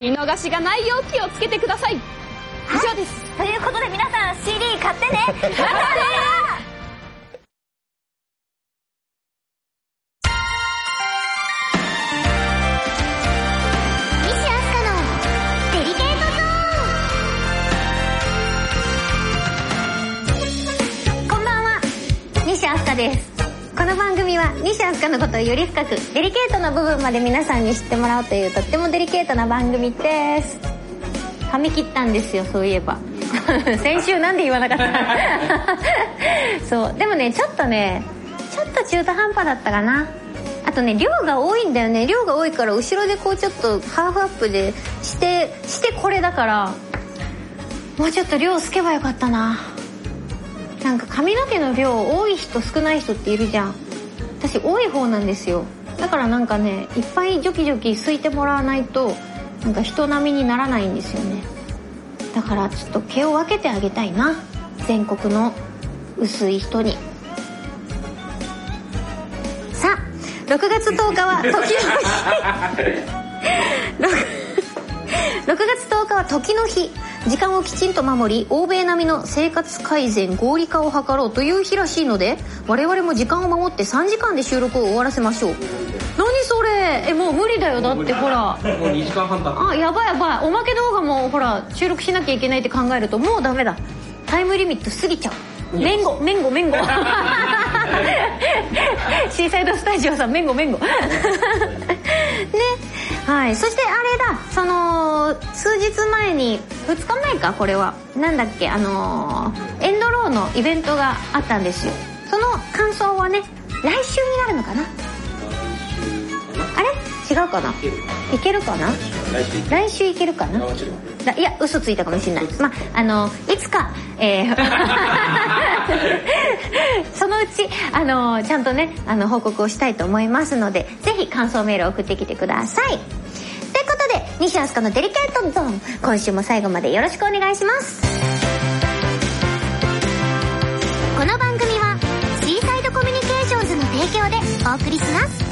見逃しがないよう気をつけてください。以上です。ということで皆さん CD 買ってね。買ってね西飛鳥のデリケートゾーン。こんばんは。西飛鳥です番組は西飛鳥のことをより深くデリケートな部分まで皆さんに知ってもらおうというとってもデリケートな番組です。髪切ったんですよそういえば。先週なんで言わなかったそう。でもねちょっとねちょっと中途半端だったかな。あとね量が多いんだよね。量が多いから後ろでこうちょっとハーフアップでしてしてこれだからもうちょっと量すけばよかったな。なんか髪の毛の量多い人少ない人っているじゃん。私多い方なんですよ。だからなんかねいっぱいジョキジョキすいてもらわないとなんか人並みにならないんですよね。だからちょっと毛を分けてあげたいな。全国の薄い人に。さあ6月10日は時の日。6, 6月10日は時の日。時間をきちんと守り欧米並みの生活改善合理化を図ろうという日らしいので我々も時間を守って3時間で収録を終わらせましょう。何それ？えもう無理だよだってほら。もう2時間半経っあやばいやばい。おまけ動画もほら収録しなきゃいけないって考えるともうダメだ。タイムリミット過ぎちゃう。メンゴメンゴメンゴ。シーサイドスタジオさんメンゴメンゴ。ねはい。そしてあれだ。その数日前に2日前かこれは。なんだっけあのーエンドローのイベントがあったんですよ。その感想はね来週になるのかな。あれ？違うかな？いけるかな？来週いけるかな？いや嘘ついたかもしれない。まああのいつか、えー そのうちあのちゃんとねあの報告をしたいと思いますのでぜひ感想メールを送ってきてください。ということで西飛鳥のデリケートゾーン今週も最後までよろしくお願いします。この番組はシーサイドコミュニケーションズの提供でお送りします。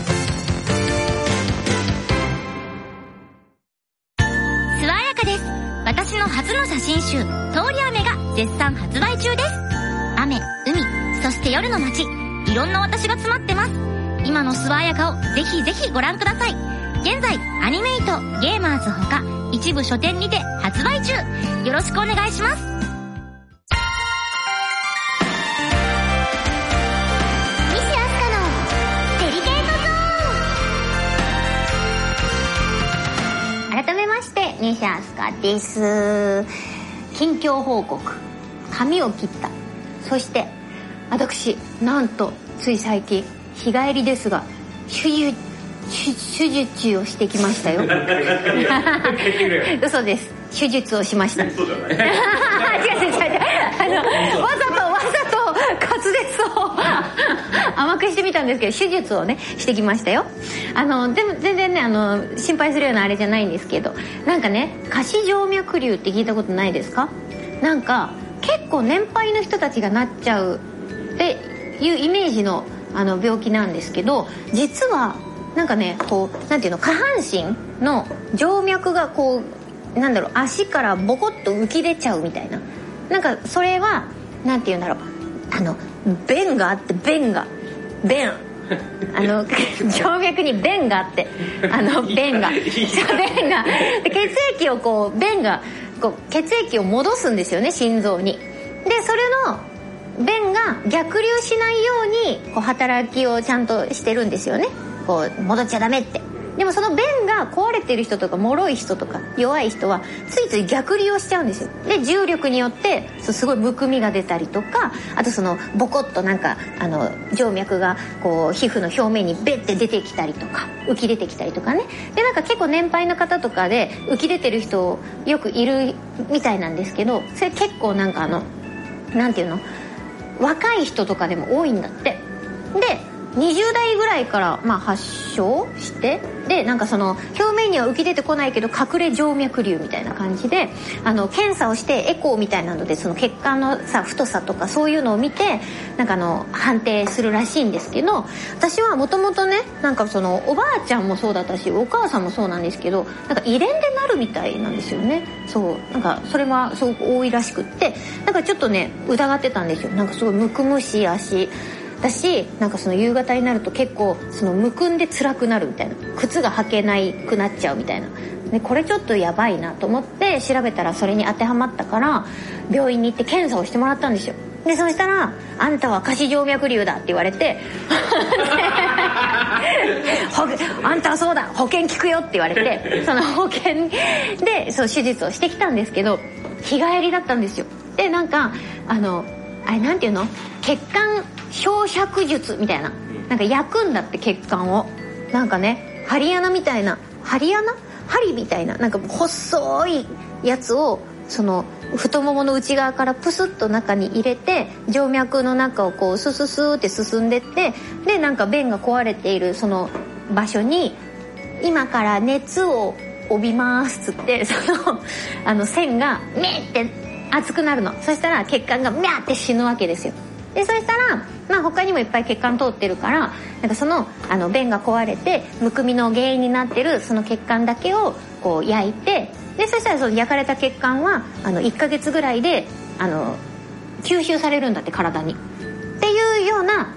集、通り雨が絶賛発売中です。雨、海、そして夜の街、いろんな私が詰まってます。今のすわやかをぜひぜひご覧ください。現在、アニメイト、ゲーマーズほか、一部書店にて発売中。よろしくお願いします。西飛鳥のデリケートゾーン改めまして西飛鳥です近況報告。髪を切った。そして私なんとつい最近日帰りですが手術手手術をしてきましたよ。嘘です。手術をしました。違う違う違う。あのわざとわざと滑舌を甘くしてみたんですけど手術をねしてきましたよ。あのでも全然ねあの心配するようなあれじゃないんですけどなんかね下肢静脈瘤って聞いたことないですか？なんか結構年配の人たちがなっちゃうっていうイメージのあの病気なんですけど実はなんかねこうなんていうの下半身の静脈がこうなんだろう足からボコッと浮き出ちゃうみたいな。なんかそれはなんて言うんだろう。あの弁があって弁が。弁あの 静脈に弁があって。あの弁が。そう弁が。で血液をこう弁がこう血液を戻すんですよね心臓に。でそれの便が逆流しないようにこう働きをちゃんとしてるんですよね。こう戻っちゃダメってでもその便が壊れてる人とか脆い人とか弱い人はついつい逆流をしちゃうんですよ。で重力によってすごいむくみが出たりとかあとそのボコッとなんかあの静脈がこう皮膚の表面にベッて出てきたりとか浮き出てきたりとかね。でなんか結構年配の方とかで浮き出てる人よくいるみたいなんですけどそれ結構なんかあのなんていうの若い人とかでも多いんだって。で20代ぐらいから、まあ、発症してでなんかその表面には浮き出てこないけど隠れ静脈瘤みたいな感じであの検査をしてエコーみたいなのでその血管のさ太さとかそういうのを見てなんかあの判定するらしいんですけど私はもともとねなんかそのおばあちゃんもそうだったしお母さんもそうなんですけどなんか遺伝でなるみたいなんですよね。そうなんかそれはすごく多いらしくってなんかちょっとね疑ってたんですよ。なんかすごいむくむし足だしなんかその夕方になると結構そのむくんで辛くなるみたいな。靴が履けないくなっちゃうみたいな。でこれちょっとやばいなと思って調べたらそれに当てはまったから病院に行って検査をしてもらったんですよ。でそしたら「あんたは下肢静脈瘤だ」って言われて あんたはそうだ保険効くよって言われてその保険でそう手術をしてきたんですけど日帰りだったんですよ。でなんかあのあれなんていうの？血管焼灼術みたいな。なんか焼くんだって血管を。なんかね針穴みたいな針穴？針みたいな。なんか細いやつをその太ももの内側からプスッと中に入れて静脈の中をこうスススーって進んでってでなんか弁が壊れているその場所に今から熱を帯びますっつって そのあの線がメッて熱くなるの。そしたら血管がミャーって死ぬわけですよ。でそしたら、まあ、他にもいっぱい血管通ってるからなんかそのあの便が壊れてむくみの原因になってるその血管だけをこう焼いてでそしたらその焼かれた血管はあの1ヶ月ぐらいであの吸収されるんだって体に。っていうような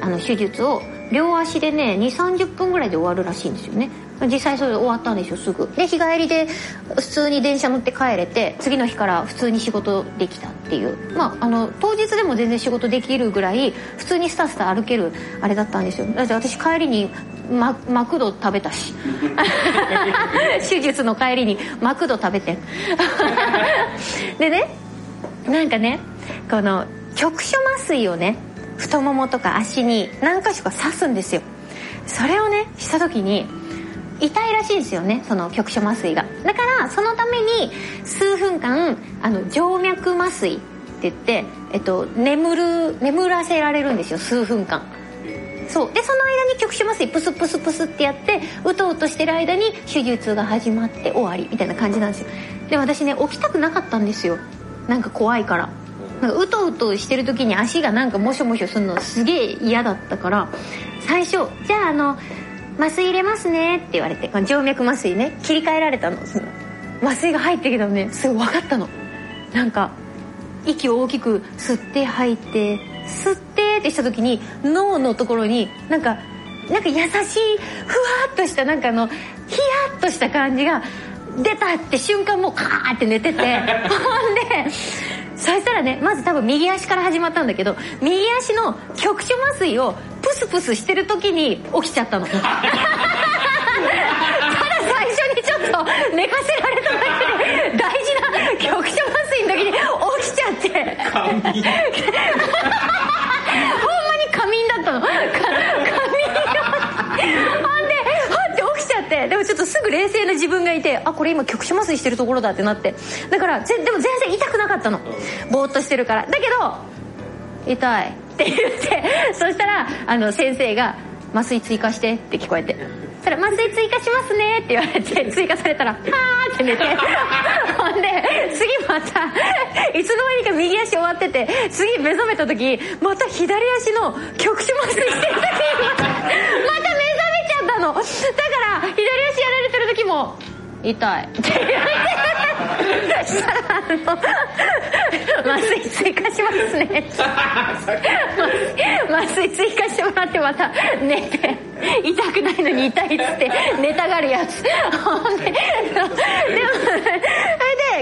あの手術を両足でね2 3 0分ぐらいで終わるらしいんですよね。実際それ終わったんですよすぐ。で日帰りで普通に電車乗って帰れて次の日から普通に仕事できたっていう。まああの当日でも全然仕事できるぐらい普通にスタスタ歩けるあれだったんですよ。だって私帰りにママクド食べたし。手術の帰りにマクド食べて でねなんかねこの局所麻酔をね太ももとか足に何箇所か刺すんですよ。それをねした時に痛いらしいんですよねその局所麻酔が。だからそのために数分間あの静脈麻酔って言って、えっと、眠る眠らせられるんですよ数分間。そう。でその間に局所麻酔プスプスプスってやってうとうとしてる間に手術が始まって終わりみたいな感じなんですよ。で私ね起きたくなかったんですよ。なんか怖いから。うとうとしてる時に足がなんかモショモショするのすげえ嫌だったから最初「じゃああの麻酔入れますね」って言われて静脈麻酔ね切り替えられたの。その麻酔が入ってきたのね。すごい分かったの。なんか息を大きく吸って吐いて吸ってってした時に脳のところになんかなんか優しいふわっとしたなんかあのヒヤッとした感じが出たって瞬間もうカーって寝てて。ほんでそしたらねまず多分右足から始まったんだけど右足の局所麻酔をプスプスしてる時に起きちゃったの。ただ最初にちょっと寝かせられただけで大事な局所麻酔の時に起きちゃって。ほんまに仮眠だったのでもちょっとすぐ冷静な自分がいてあこれ今局所麻酔してるところだってなって。だからぜでも全然痛くなかったの。ぼーっとしてるから。だけど痛いって言って そしたらあの先生が「麻酔追加して」って聞こえて。そしたら「麻酔追加しますね」って言われて 追加されたら「はーって寝て。ほんで次またいつの間にか右足終わってて次目覚めた時また左足の局所麻酔してる時にまたの。だから左足やられてる時も「痛い」って言われてそしたらあの麻酔追加しますね。麻酔追加してもらってまた寝て痛くないのに痛いっつって寝たがるやつ。でもそれで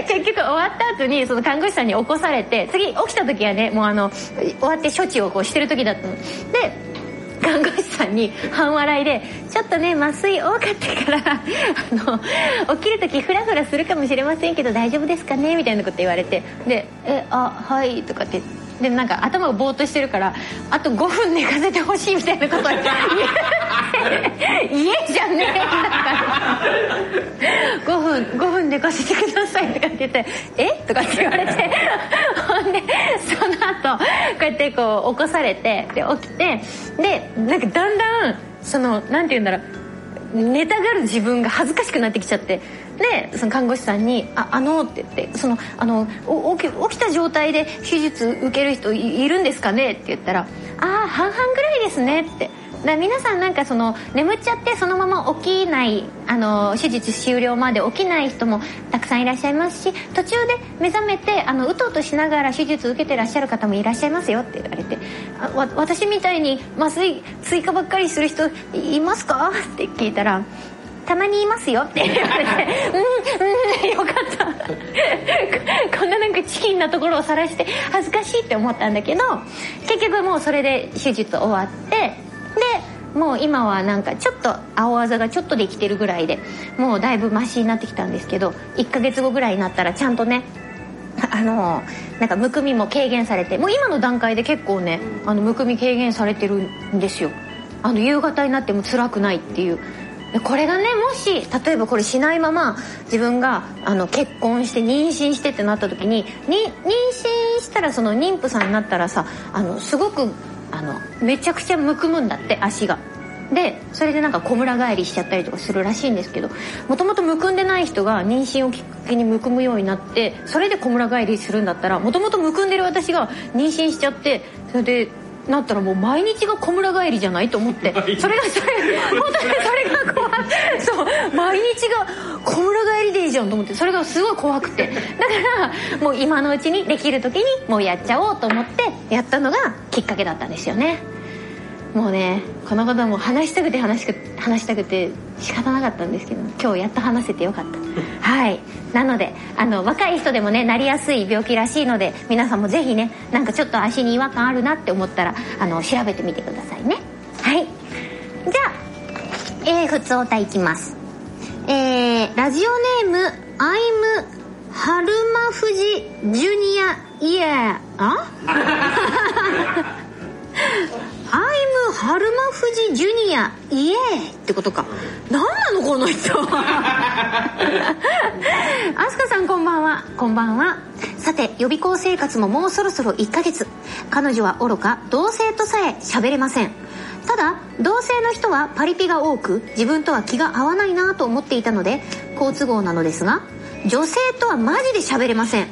結局終わった後にその看護師さんに起こされて次起きた時はねもうあの終わって処置をこうしてる時だったの。で看護師さんに半笑いで「ちょっとね麻酔多かったからあの起きる時フラフラするかもしれませんけど大丈夫ですかね?」みたいなこと言われてで「えあはい」とかってでなんか頭がぼーっとしてるからあと5分寝かせてほしいみたいなこと言って 家じゃねえんだから5分5分寝かせてくださいとかって言って「え？とかって言われてほんでそのとこうやってこう起こされてで起きてでなんかだんだんそのなんて言うんだろう寝たがる自分が恥ずかしくなってきちゃってでその看護師さんに「ああの」って言って「そのあの起きた状態で手術受ける人いるんですかね?」って言ったら「ああ半々ぐらいですね」って。だ皆さんなんかその眠っちゃってそのまま起きないあの手術終了まで起きない人もたくさんいらっしゃいますし途中で目覚めてあのうとうとしながら手術受けてらっしゃる方もいらっしゃいますよって言われてわ私みたいに麻酔追加ばっかりする人いますか？って聞いたらたまにいますよって言われてうんうんよかった。こんななんかチキンなところを晒して恥ずかしいって思ったんだけど結局もうそれで手術終わってでもう今はなんかちょっと青あざがちょっとできてるぐらいでもうだいぶマシになってきたんですけど1ヶ月後ぐらいになったらちゃんとね あのなんかむくみも軽減されてもう今の段階で結構ねあのむくみ軽減されてるんですよ。あの夕方になっても辛くないっていう。これがねもし例えばこれしないまま自分があの結婚して妊娠してってなった時にに妊娠したらその妊婦さんになったらさあのすごくあのめちゃくちゃむくむんだって足が。でそれでなんかこむら返りしちゃったりとかするらしいんですけどもともとむくんでない人が妊娠をきっかけにむくむようになってそれでこむら返りするんだったらもともとむくんでる私が妊娠しちゃってそれでなったらもう毎日がこむら返りじゃないと思って。それがそれ本当にそれが怖い。そう毎日がこむら返りでいいじゃんと思って。それがすごい怖くて。だからもう今のうちにできる時にもうやっちゃおうと思ってやったのがきっかけだったんですよねもうねこのことはもう話したくて話しく話したくて仕方なかったんですけど今日やっと話せてよかった。はい。なのであの若い人でもねなりやすい病気らしいので皆さんもぜひねなんかちょっと足に違和感あるなって思ったらあの調べてみてくださいね。はい。じゃあえー、普通歌いきます。えー、ラジオネームアイム春馬富士ジュニアイヤー。あ？アイム春馬富士ジュニアイエーってことか。何なのこの人。アスカさんこんばんは。こんばんは。さて予備校生活ももうそろそろ1ヶ月。彼女は愚か同性とさえ喋れません。ただ同性の人はパリピが多く自分とは気が合わないなと思っていたので好都合なのですが女性とはマジで喋れません。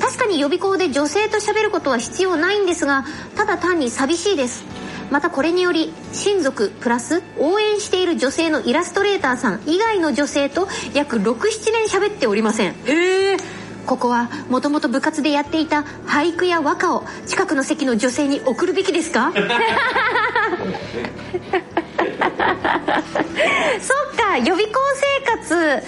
確かに予備校で女性と喋ることは必要ないんですがただ単に寂しいです。またこれにより親族プラス応援している女性のイラストレーターさん以外の女性と約67年喋っておりません。へえここはもともと部活でやっていた俳句や和歌を近くの席の女性に送るべきですか？そっか予備校生活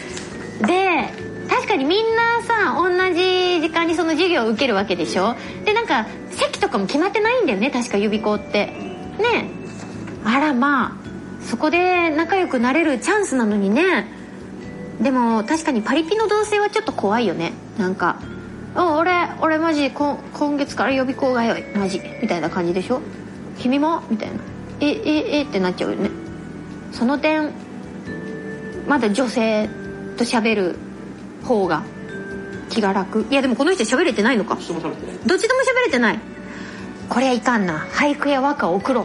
で確かにみんなさ同じ時間にその授業を受けるわけでしょ？でなんか席とかも決まってないんだよね確か予備校ってね。あらまあそこで仲良くなれるチャンスなのにね。でも確かにパリピの同性はちょっと怖いよね。なんか「お俺俺マジ今月から予備校がよい。マジ」みたいな感じでしょ？君も？みたいな「えええってなっちゃうよね。その点まだ女性と喋る方が気が楽。いやでもこの人喋れてないのか。どっちとも喋れてないこれはいかんな。俳句や和歌を送ろう。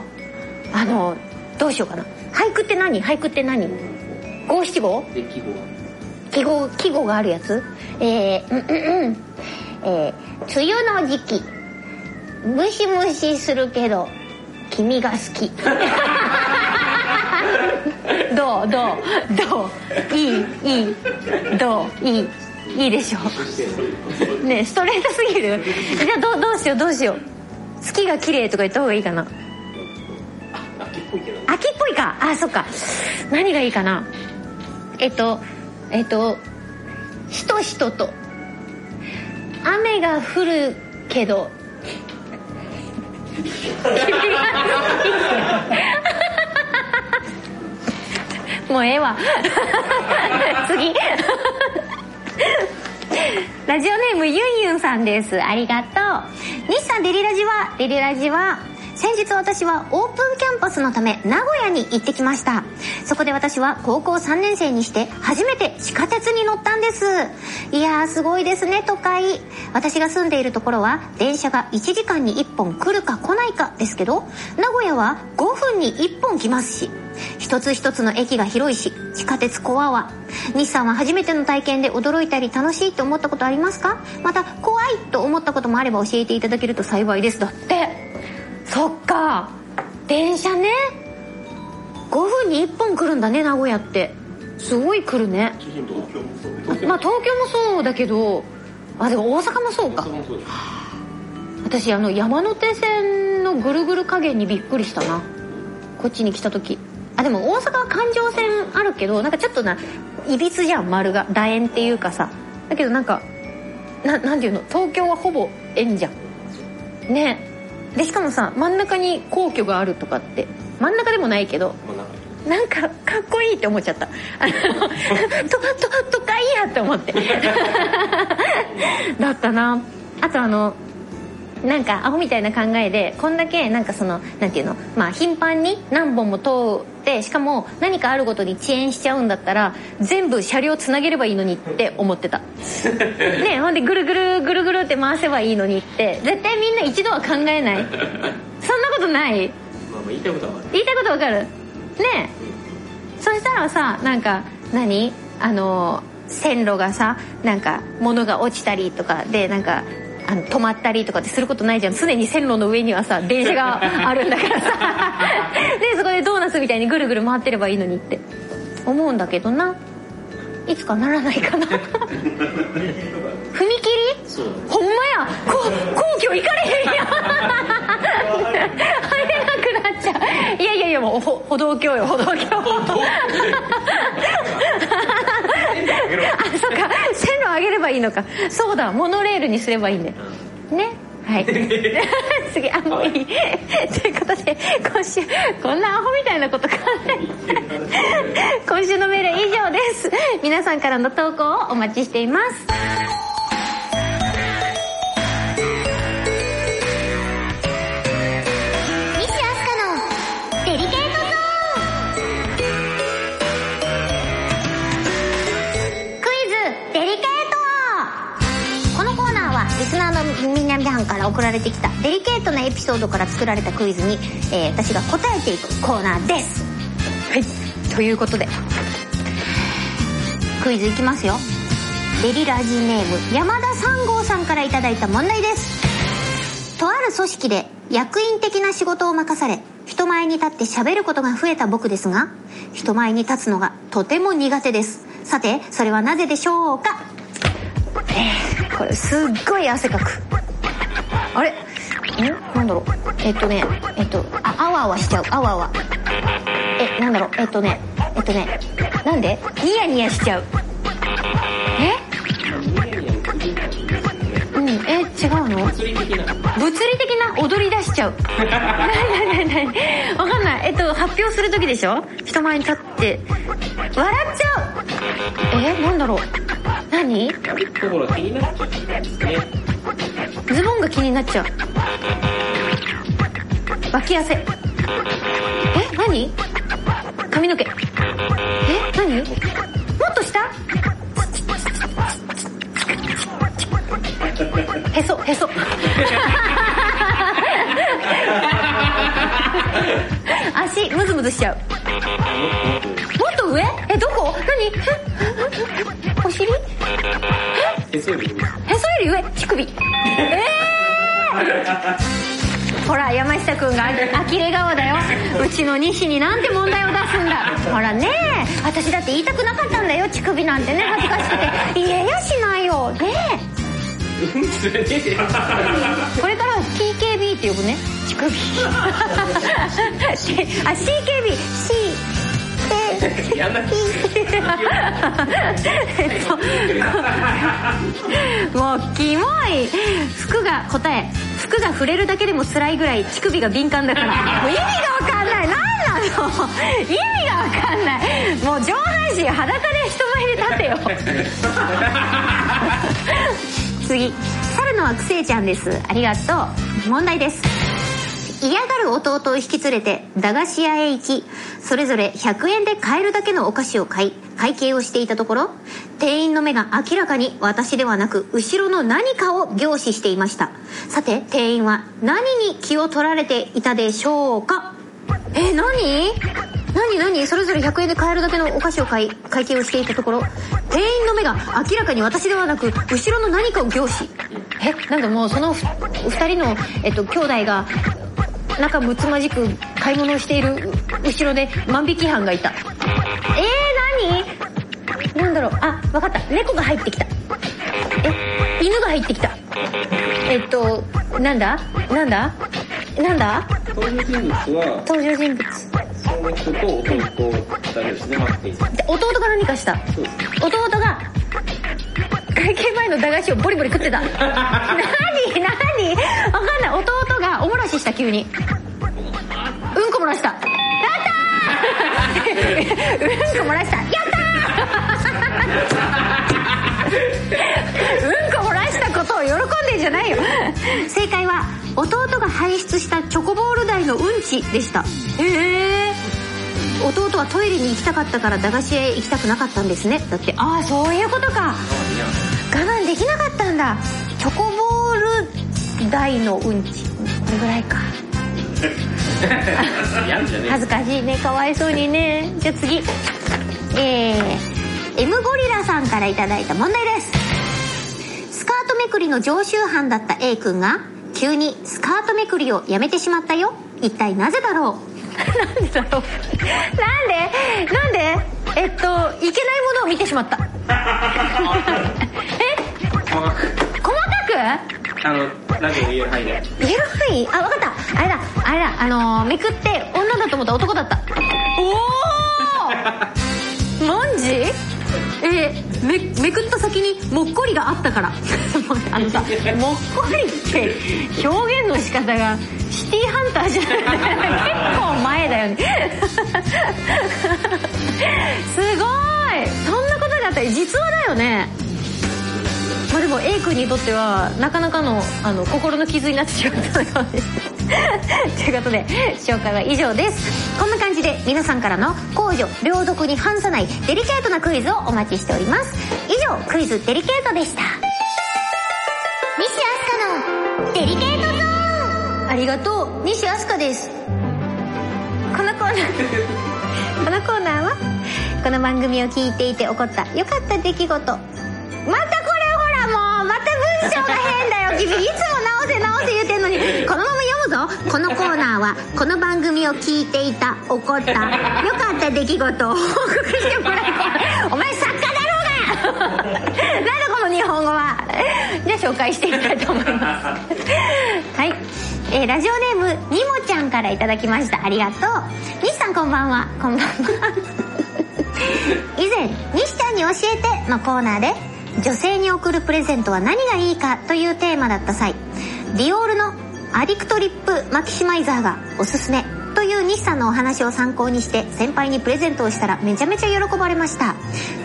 あのどうしようかな。俳句って何？俳句って何？五七五？記号。記号があるやつ？えー、うんうんうん。えー、梅雨の時期。ムシムシするけど君が好き。どう？どう？どう？いい？いい？どう？いい？いいでしょう。ねストレートすぎる。じゃあどうどうしよう？どうしよう？月が綺麗とか言った方がいいかな。秋っぽいけど秋っぽいか。あそっか。何がいいかな。えっとえっとしとしとと雨が降るけど。もうええわ。次。ラジオネームユンユンさんです。ありがとう。西さんデリラジはデリラジは先日私はオープンキャンパスのため名古屋に行ってきました。そこで私は高校3年生にして初めて地下鉄に乗ったんです。いやーすごいですね都会。私が住んでいるところは電車が1時間に1本来るか来ないかですけど名古屋は5分に1本来ますし。一つ一つの駅が広いし地下鉄コアは日産は初めての体験で驚いたり楽しいと思ったことありますか？また怖いと思ったこともあれば教えていただけると幸いです。だってそっか電車ね。5分に1本来るんだね名古屋って。すごい来るね。まあ東京もそうだけどあでも大阪もそうか。私あの山手線のぐるぐる加減にびっくりしたな。こっちに来た時あでも大阪は環状線あるけどなんかちょっとないびつじゃん丸が。楕円っていうかさ。だけどなんかななんていうの？東京はほぼ円じゃん。ね。でしかもさ真ん中に皇居があるとかって真ん中でもないけどなんかかっこいいって思っちゃった。あの とととかいいやって思って。だったな。あとあのなんかアホみたいな考えでこんだけなんかそのなんていうの？まあ頻繁に何本も通ってしかも何かあるごとに遅延しちゃうんだったら全部車両つなげればいいのにって思ってた。ねほんでぐるぐるぐるぐるって回せばいいのにって。絶対みんな一度は考えない。そんなことない？まあまあ言いたいことはわかる。言いたいことわかる？ねえ。そしたらさなんか何？あの線路がさなんか物が落ちたりとかでなんかあの止まったりとかってすることないじゃん。常に線路の上にはさ電車があるんだからさ。でそこでドーナツみたいにぐるぐる回ってればいいのにって。思うんだけどな。いつかならないかな。踏切？そう。ほんまや。こ皇居行かれへんやん。入れなくなっちゃう。いやいやいやもうほ歩道橋よ歩道橋。あそっか線路上げればいいのか。そうだモノレールにすればいいね。ね。はい。次あもういい。ということで今週こんなアホみたいなこと考え今週のメール以上です。皆さんからの投稿をお待ちしていますから送られてきたデリケートなエピソードから作られたクイズに、えー私が答えていくコーナーです。はい。ということでクイズいきますよ。デリラジネーム山田三号さんからいただいた問題です。とある組織で役員的な仕事を任され人前に立って喋ることが増えた僕ですが人前に立つのがとても苦手です。さてそれはなぜでしょうか？えーこれすっごい汗かくあれ？んなんだろう？えっとねえっとああわあわしちゃう。あわあわ。えなんだろう？えっとねえっとねなんで？ニヤニヤしちゃう。え？うんえ違うの？物理的な。踊り出しちゃう。なになになにわかんない。えっと発表する時でしょ？人前に立って。笑っちゃう。え？なんだろう？何？ところ気になっちゃうんですね。ズボンが気になっちゃう。脇汗。え何？髪の毛。え何？もっと下？へそへそ。足ムズムズしちゃう。もっと上？えどこ？何？えお尻？へそより上。乳首。えー、ほら山下くんが呆れ顔だよ。うちの西になんて問題を出すんだ。ほらね。え私だって言いたくなかったんだよ。乳首なんてね。恥ずかしくて。言えやしないよ。ねえこれから TKB って呼ぶね。乳首。あ CKB C でやんなえっともうキモい。服が答え服が触れるだけでも辛いぐらい乳首が敏感だから。もう意味が分かんない。何なの？意味が分かんない。もう上半身裸で人前に立てよ。次猿のはくせいちゃんです。ありがとう。問題です嫌がる弟を引き連れて駄菓子屋へ行きそれぞれ100円で買えるだけのお菓子を買い会計をしていたところ店員の目が明らかに私ではなく後ろの何かを凝視していました。さて店員は何に気を取られていたでしょうか？え何？何何？それぞれ100円で買えるだけのお菓子を買い会計をしていたところ店員の目が明らかに私ではなく後ろの何かを凝視。えなんかもうその2人の、えっと、兄弟が仲睦まじく買い物をしている後ろで万引き犯がいた。えー、何？なんだろう。あ分かった。猫が入ってきた。え犬が入ってきた。えっとなんだ？なんだ？なんだ？登場人物は、登場人物。その人と弟二人ですね、待っていて。で弟が何かした？そうです。ね。弟が会計前の駄菓子をボリボリ食ってた。何？何？わかんない。弟がおもらしした急に。うんこ漏らした。やったー！うんこ漏らした。やったー！うんこ漏らしたことを喜んでんじゃないよ。正解は弟が排出したチョコボール大のうんちでした。へえ弟はトイレに行きたかったから駄菓子屋へ行きたくなかったんですね。だってああそういうことか。我慢できなかったんだ。チョコボール大のうんちこれぐらいか。恥ずかしいね。かわいそうにね。じゃあ次。えー、M ゴリラさんからいただいた問題です。スカートめくりの常習犯だった A 君が急にスカートめくりをやめてしまったよ。一体なぜだろう。なんでだろう。なんで？なんで？えっといけないものを見てしまった。え？細かく。細かく？あの、ラジオ言える範囲で？言える範囲？あ分かった。あれだ。あれだ。あのーめくって女だと思った男だった。おおマンジえー、めめくった先にもっこりがあったから。あのさもっこりって表現の仕方がシティーハンターじゃない。結構前だよね。すごい！そんなことがあった実話だよね。まあでも A 君にとってはなかなかのあの心の傷になってしまったのかもしれないということで紹介は以上です。こんな感じで皆さんからの公序良俗に反さないデリケートなクイズをお待ちしております。以上クイズデリケートでした。西飛鳥のデリケートゾーン。ありがとう。西飛鳥です。このコーナー。このコーナーはこの番組を聞いていて起こった良かった出来事。また文章が変だよ。君いつも直せ直せ言うてんのに。このまま読むぞ。このコーナーはこの番組を聞いていた起こった良かった出来事を報 告してもらいお前作家だろうが！なんだこの日本語は。じゃあ紹介していきたいと思います。はい。えーラジオネームにもちゃんからいただきました。ありがとう。西さんこんばんは。こんばんは。以前「西ちゃんに教えて」のコーナーで女性に贈るプレゼントは何がいいかというテーマだった際ディオールのアディクトリップマキシマイザーがおすすめという西さんのお話を参考にして先輩にプレゼントをしたらめちゃめちゃ喜ばれました。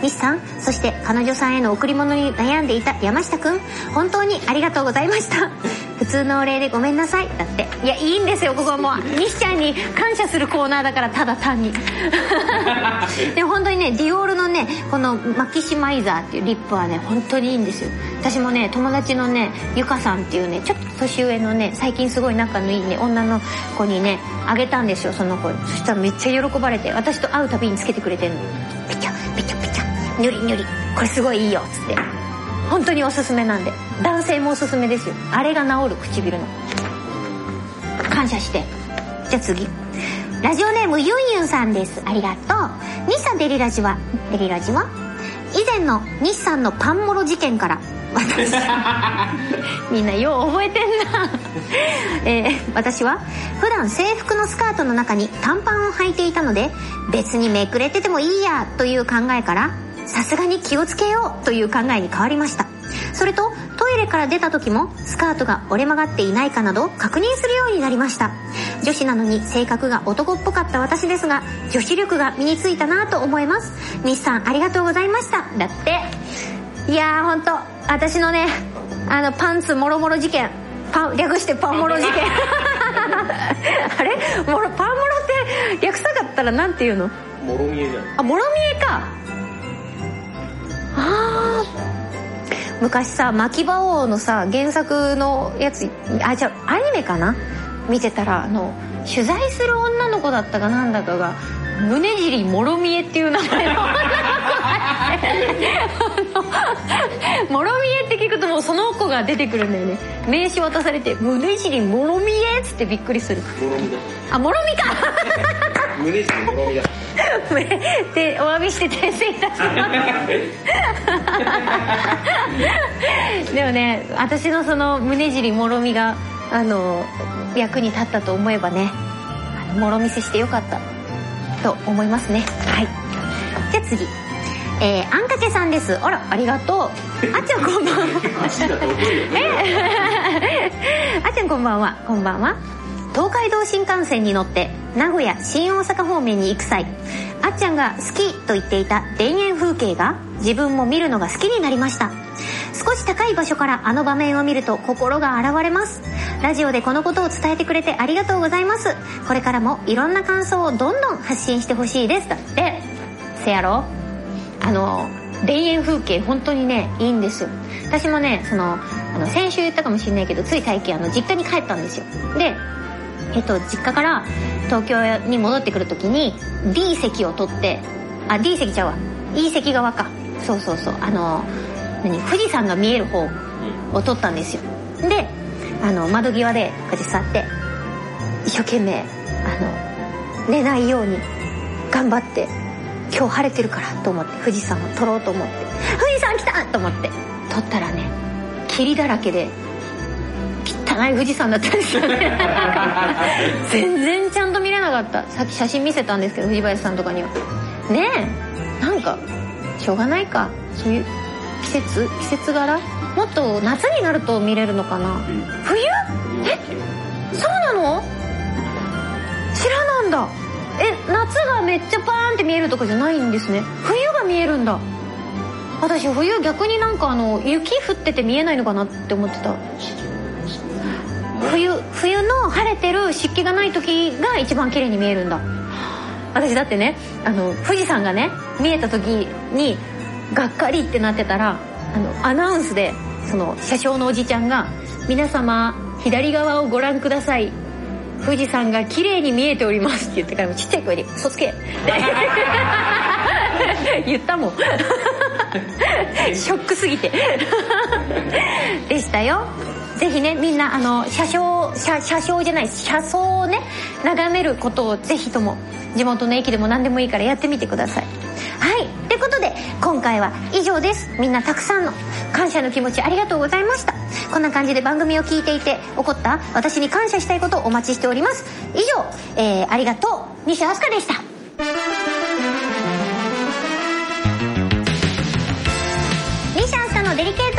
西さんそして彼女さんへの贈り物に悩んでいた山下くん本当にありがとうございました。普通のお礼でごめんなさい。だって。いやいいんですよここはも。う西ちゃんに感謝するコーナーだからただ単に。でも本当にねディオールのねこのマキシマイザーっていうリップはね本当にいいんですよ。私もね友達のねゆかさんっていうねちょっと年上のね最近すごい仲のいいね女の子にねあげたんですよその子に。そしたらめっちゃ喜ばれて私と会うたびにつけてくれてんの。ペチャペチャペチャ。ニュリニュリ。これすごいいいよっつって。本当におすすめなんで男性もおすすめですよ。あれが治る唇の。感謝して。じゃあ次。ラジオネームユンユンさんです。ありがとう。日産デリラジはデリラジは？以前の日産のパンモロ事件から。私 みんなよう覚えてんな、えー私は普段制服のスカートの中に短パンを履いていたので別にめくれててもいいやという考えからさすがに気をつけようという考えに変わりました。それとトイレから出た時もスカートが折れ曲がっていないかなど確認するようになりました。女子なのに性格が男っぽかった私ですが女子力が身についたなと思います。西さんありがとうございました。だっていやーほんと私のねあのパンツもろもろ事件。パン略してパンもろ事件。あれ？もろパンモロって略さかったらなんて言うの？もろみえじゃん。あもろみえか。あー昔さ「牧場王」のさ原作のやつあじゃあアニメかな？見てたらあの取材する女の子だったかなんだかが宗尻もろみえっていう名前の。女の子もろみえって聞くともうその子が出てくるんだよね。名刺渡されて「宗尻もろみえ」っつってびっくりする。もろみだ。あもろみか 胸尻もろみだ。でお詫びして訂正いたしますでもね私のその宗尻もろみがあの役に立ったと思えばねもろみせしてよかった。と思いますね。はい。じゃあ次。えー、あんかけさんです。あらありがとう。あっちゃんこんばんは。あっちゃんこんばんは。こんばんは東海道新幹線に乗って名古屋新大阪方面に行く際あっちゃんが好きと言っていた田園風景が自分も見るのが好きになりました。少し高い場所からあの場面を見ると心が洗われます。ラジオでこのことを伝えてくれてありがとうございます。これからもいろんな感想をどんどん発信してほしいです。だってせやろ？あの田園風景本当にねいいんですよ。私もねそのあの先週言ったかもしれないけどつい最近あの実家に帰ったんですよ。でえっと実家から東京に戻ってくる時に D 席を取ってあ D 席ちゃうわ。E 席側か。そうそうそう。あの何富士山が見える方を取ったんですよ。であの窓際でこうやって座って一生懸命あの寝ないように頑張って今日晴れてるからと思って富士山を撮ろうと思って富士山来たと思って撮ったらね霧だらけで汚い富士山だったんですよね。全然ちゃんと見れなかった。さっき写真見せたんですけど藤林さんとかには。ねえなんかしょうがないか。そういう季節？季節柄？もっと夏になると見れるのかな？冬？え？そうなの？知らなんだ。え夏がめっちゃパーンって見えるとかじゃないんですね。冬が見えるんだ。私冬逆になんかあの雪降ってて見えないのかなって思ってた冬冬の晴れてる湿気がない時が一番綺麗に見えるんだ。私だってねあの富士山がね見えた時にがっかりってなってたらあのアナウンスでその車掌のおじちゃんが「皆様左側をご覧ください。富士山が綺麗に見えております」って言ってからちっちゃい声で「嘘つけ」っ て言ったもん。ショックすぎて。でしたよ。ぜひねみんなあの車掌車車掌じゃない車窓をね眺めることをぜひとも地元の駅でも何でもいいからやってみてください。はい。ということで今回は以上です。みんなたくさんの感謝の気持ちありがとうございました。こんな感じで番組を聞いていて起こった私に感謝したいことをお待ちしております。以上、えー、ありがとう西飛鳥でした。西飛鳥のデリケート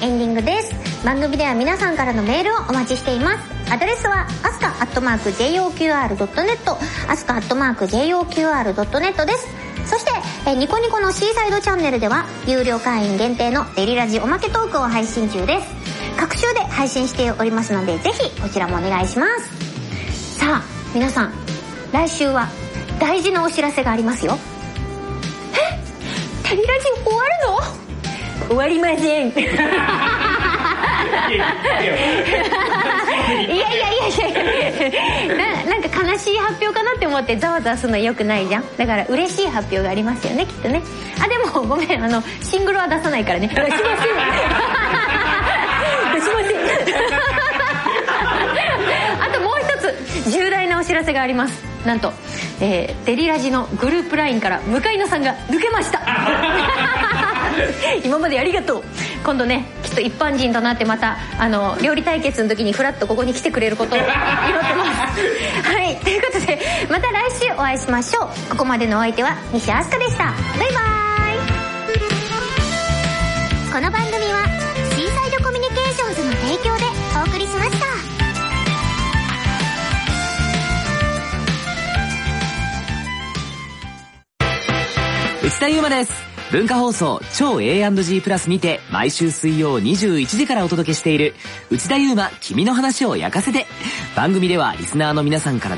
ゾーンエンディングです。番組では皆さんからのメールをお待ちしています。アドレスはアスカアットマーク JOQR.net アスカアットマーク JOQR.net です。そして、えニコニコのシーサイドチャンネルでは有料会員限定のデリラジおまけトークを配信中です。各週で配信しておりますのでぜひこちらもお願いします。さあ皆さん来週は大事なお知らせがありますよ。え？デリラジ終わるの？終わりません。いやいやいやいや。ななんか悲しい発表かなって思ってざわざわするのよくないじゃん。だから嬉しい発表がありますよねきっとね。あでもごめんあのシングルは出さないからね。しませんしませんあともう一つ重大なお知らせがあります。なんと、えー、デリラジのグループ LINE から向井野さんが抜けました。今までありがとう今度ねきっと一般人となってまたあの料理対決の時にフラッとここに来てくれることを 祈ってます。はい。ということでまた来週お会いしましょう。ここまでのお相手は西飛鳥でした。バイバイ。この番組はシーサイドコミュニケーションズの提供でお送りしました。内田祐馬です。文化放送超 A&G プラスにて毎週水曜21時からお届けしている内田祐馬君の話を焼かせて。番組ではリスナーの皆さんから